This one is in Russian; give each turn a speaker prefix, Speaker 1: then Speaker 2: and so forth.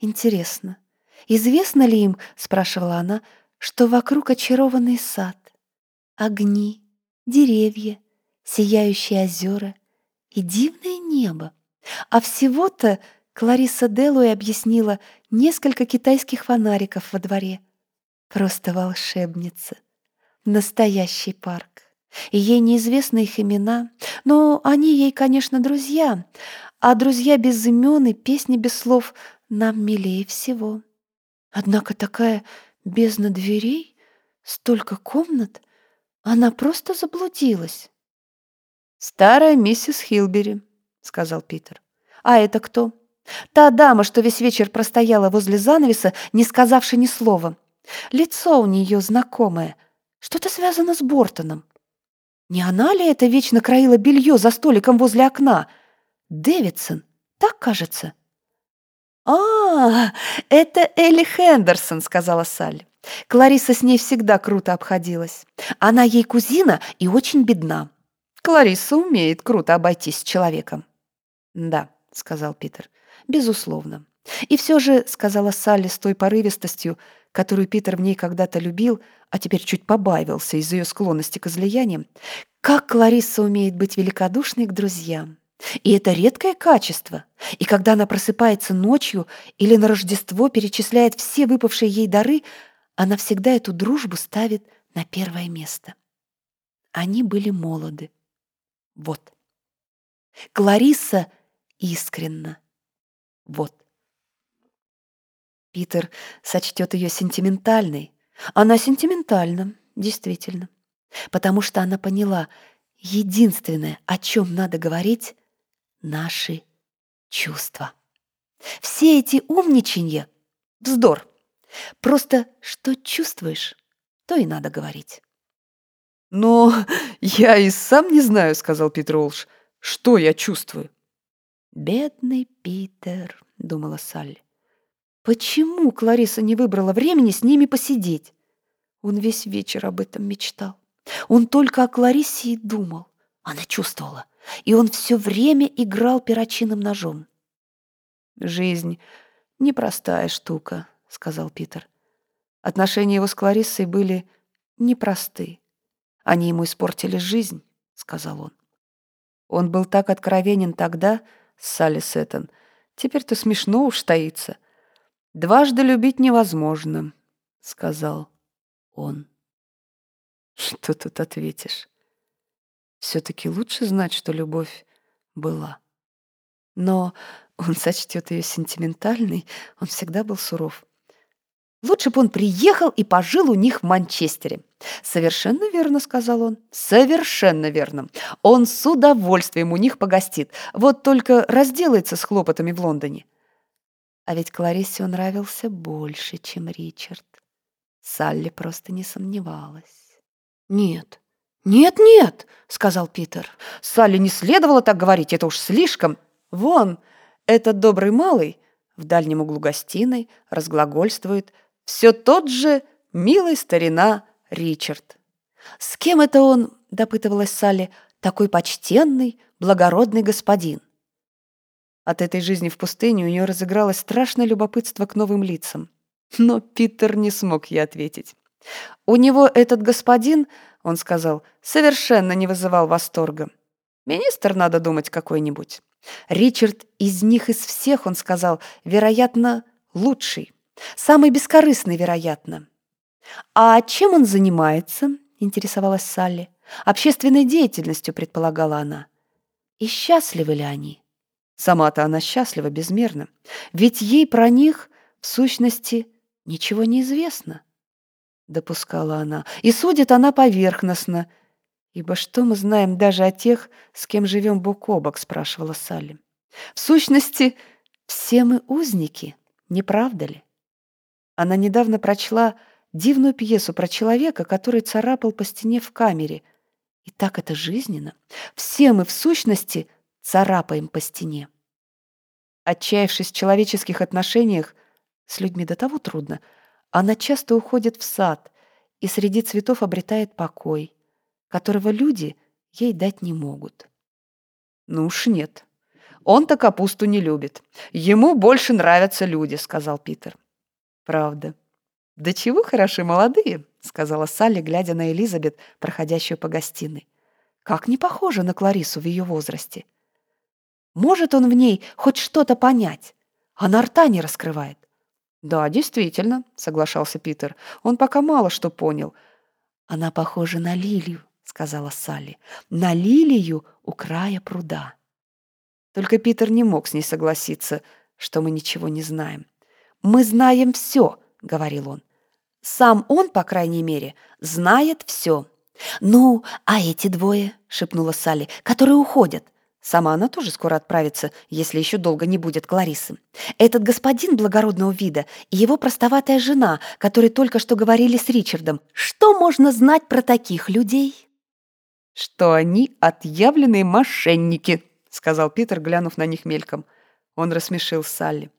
Speaker 1: Интересно, известно ли им, спрашивала она, что вокруг очарованный сад, огни, деревья, сияющие озера и дивное небо. А всего-то Клариса Делуэ объяснила несколько китайских фонариков во дворе. Просто волшебница. Настоящий парк. И ей неизвестны их имена, но они ей, конечно, друзья. А друзья без имен и песни без слов нам милее всего. Однако такая бездна дверей, столько комнат, она просто заблудилась. «Старая миссис Хилбери», — сказал Питер. «А это кто?» «Та дама, что весь вечер простояла возле занавеса, не сказавши ни слова. Лицо у нее знакомое. Что-то связано с Бортоном. Не она ли это вечно краила белье за столиком возле окна? Дэвидсон, так кажется». «А, это Элли Хендерсон», — сказала Салли. Клариса с ней всегда круто обходилась. Она ей кузина и очень бедна. Клариса умеет круто обойтись с человеком. «Да», — сказал Питер, — «безусловно». И все же, — сказала Салли с той порывистостью, которую Питер в ней когда-то любил, а теперь чуть побавился из-за ее склонности к излияниям, как Клариса умеет быть великодушной к друзьям. И это редкое качество. И когда она просыпается ночью или на Рождество перечисляет все выпавшие ей дары, она всегда эту дружбу ставит на первое место. Они были молоды. Вот. Клариса искренна. Вот. Питер сочтет ее сентиментальной. Она сентиментальна, действительно. Потому что она поняла, единственное, о чем надо говорить — наши чувства. Все эти умничанья — вздор. Просто что чувствуешь, то и надо говорить.
Speaker 2: «Но я и сам не знаю», — сказал Питер Олш, — «что я чувствую».
Speaker 1: «Бедный Питер», — думала Салли. «Почему Клариса не выбрала времени с ними посидеть?» Он весь вечер об этом мечтал. Он только о Кларисе и думал. Она чувствовала, и он все время играл перочинным ножом.
Speaker 2: «Жизнь — непростая штука», — сказал Питер. Отношения его с Клариссой были непросты. Они ему испортили жизнь, — сказал он. Он был так откровенен тогда, Салли Сеттон. Теперь-то смешно уж стоится. Дважды любить невозможно, — сказал он. Что тут ответишь? Все-таки лучше знать, что любовь была. Но он сочтет ее сентиментальной, он всегда был суров.
Speaker 1: Лучше бы он приехал и пожил у них в Манчестере. «Совершенно верно», — сказал он. «Совершенно верно. Он с удовольствием у них погостит. Вот только разделается с хлопотами в Лондоне». А ведь Кларисе он нравился больше, чем Ричард. Салли просто не сомневалась. «Нет, нет, нет», — сказал Питер. «Салли не следовало так говорить, это уж слишком. Вон, этот добрый малый в дальнем углу гостиной разглагольствует — все тот же милый старина Ричард. «С кем это он?» — допытывалась Салли. «Такой почтенный, благородный господин». От этой жизни в пустыне у нее разыгралось страшное любопытство к новым лицам. Но Питер не смог ей ответить. «У него этот господин, — он сказал, — совершенно не вызывал восторга. Министр, надо думать, какой-нибудь. Ричард из них из всех, он сказал, вероятно, лучший. Самый бескорыстный, вероятно. «А чем он занимается?» — интересовалась Салли. «Общественной деятельностью», — предполагала она. «И счастливы ли они?» Сама-то она счастлива безмерно. Ведь ей про них, в сущности, ничего не известно. Допускала она. И судит она поверхностно. «Ибо что мы знаем даже о тех, с кем живем бок о бок?» — спрашивала Салли. «В сущности, все мы узники, не правда ли?» Она недавно прочла дивную пьесу про человека, который царапал по стене в камере. И так это жизненно. Все мы, в сущности, царапаем по стене. Отчаявшись в человеческих отношениях, с людьми до того трудно, она часто уходит в сад и среди цветов обретает покой, которого люди ей дать не могут. Ну уж нет. Он-то капусту не любит. Ему больше нравятся люди», — сказал Питер.
Speaker 2: «Правда. Да чего хороши молодые», — сказала Салли, глядя на Элизабет, проходящую по гостиной. «Как не похоже на Кларису в ее возрасте. Может он в ней хоть что-то понять? Она рта не раскрывает».
Speaker 1: «Да, действительно», — соглашался Питер. «Он пока мало что понял».
Speaker 2: «Она похожа на лилию», — сказала Салли. «На лилию у края пруда». Только Питер не мог с ней согласиться, что мы ничего не знаем. «Мы знаем все», — говорил он. «Сам он, по крайней мере, знает все». «Ну, а эти двое?» — шепнула Салли, — «которые уходят». Сама она тоже скоро отправится, если еще долго не будет Кларисы. Этот господин благородного вида и его простоватая жена, которые только что говорили с Ричардом. Что можно знать про таких людей?
Speaker 1: Что они отъявленные мошенники, сказал Питер, глянув на них мельком. Он рассмешил Салли.